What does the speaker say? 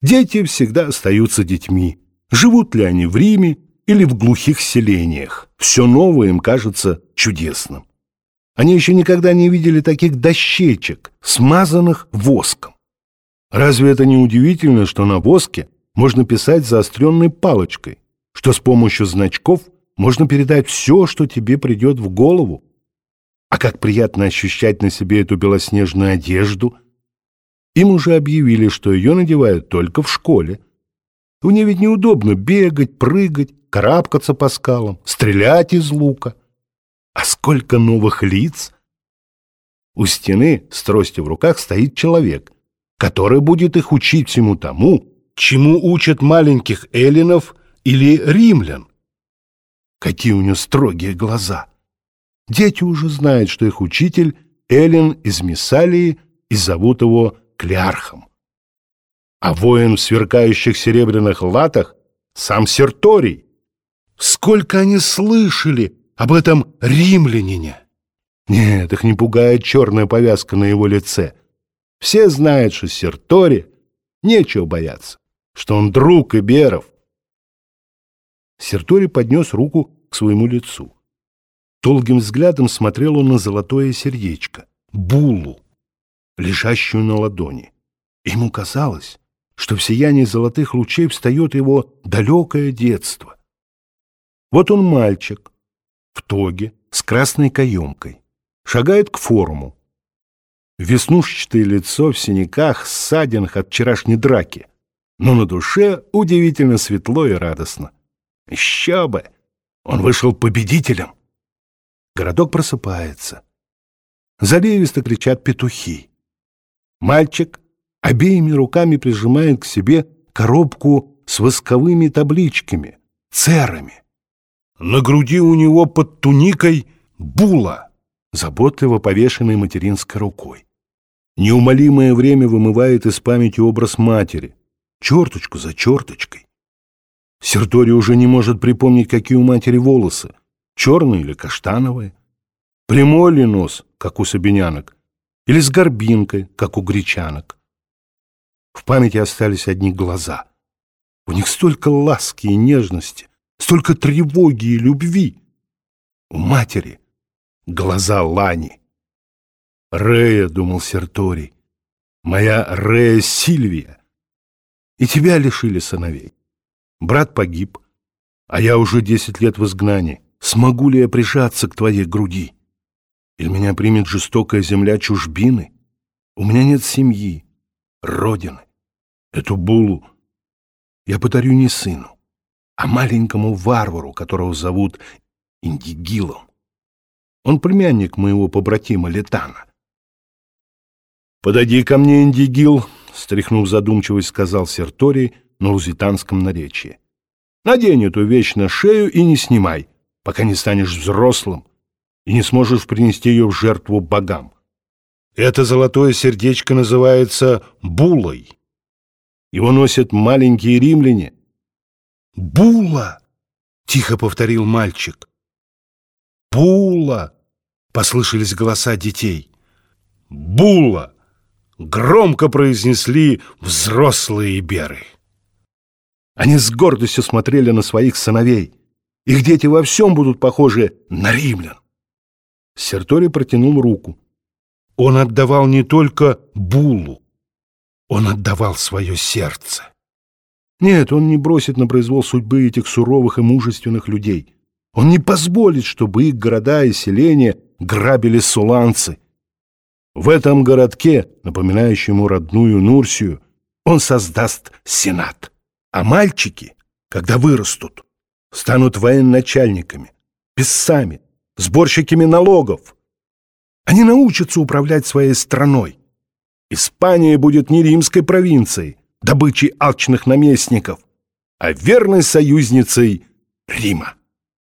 Дети всегда остаются детьми. Живут ли они в Риме или в глухих селениях, все новое им кажется чудесным. Они еще никогда не видели таких дощечек, смазанных воском. Разве это не удивительно, что на воске можно писать заостренной палочкой, что с помощью значков можно передать все, что тебе придет в голову? А как приятно ощущать на себе эту белоснежную одежду. Им уже объявили, что ее надевают только в школе. В ней ведь неудобно бегать, прыгать, карабкаться по скалам, стрелять из лука. А сколько новых лиц! У стены с тростью в руках стоит человек, который будет их учить всему тому, чему учат маленьких эллинов или римлян. Какие у него строгие глаза! Дети уже знают, что их учитель Эллин из Миссалии и зовут его Клярхом. А воин в сверкающих серебряных латах сам Серторий. Сколько они слышали об этом римлянине. Нет, их не пугает черная повязка на его лице. Все знают, что Сертори нечего бояться, что он друг Иберов. Сертори поднес руку к своему лицу. Долгим взглядом смотрел он на золотое сердечко, булу, лежащую на ладони. Ему казалось, что в сиянии золотых лучей встает его далекое детство. Вот он мальчик, в тоге с красной каемкой. Шагает к форуму. Веснушчатое лицо в синяках, ссадинах от вчерашней драки. Но на душе удивительно светло и радостно. Еще бы! Он вышел победителем. Городок просыпается. Заливисто кричат петухи. Мальчик обеими руками прижимает к себе коробку с восковыми табличками, церами. На груди у него под туникой була, заботливо повешенной материнской рукой. Неумолимое время вымывает из памяти образ матери, черточку за черточкой. Сертори уже не может припомнить, какие у матери волосы, черные или каштановые, прямой ли нос, как у сабинянок, или с горбинкой, как у гречанок. В памяти остались одни глаза. У них столько ласки и нежности, столько тревоги и любви. У матери глаза Лани. Рея, думал Сертори, моя Рея Сильвия. И тебя лишили сыновей. Брат погиб, а я уже десять лет в изгнании. Смогу ли я прижаться к твоей груди? Или меня примет жестокая земля чужбины? У меня нет семьи, родины. Эту булу я подарю не сыну, а маленькому варвару, которого зовут Индигилом. Он племянник моего побратима Летана. «Подойди ко мне, Индигил», — стряхнув задумчивость, сказал Серторий на лузитанском наречии. «Надень эту вещь на шею и не снимай, пока не станешь взрослым и не сможешь принести ее в жертву богам. Это золотое сердечко называется булой. Его носят маленькие римляне, «Була!» — тихо повторил мальчик. «Була!» — послышались голоса детей. «Була!» — громко произнесли взрослые беры. Они с гордостью смотрели на своих сыновей. Их дети во всем будут похожи на римлян. Сертори протянул руку. Он отдавал не только булу, он отдавал свое сердце. Нет, он не бросит на произвол судьбы этих суровых и мужественных людей. Он не позволит, чтобы их города и селения грабили суланцы. В этом городке, напоминающем ему родную Нурсию, он создаст сенат. А мальчики, когда вырастут, станут военачальниками, писцами, сборщиками налогов. Они научатся управлять своей страной. Испания будет не римской провинцией, добычей алчных наместников, а верной союзницей Рима.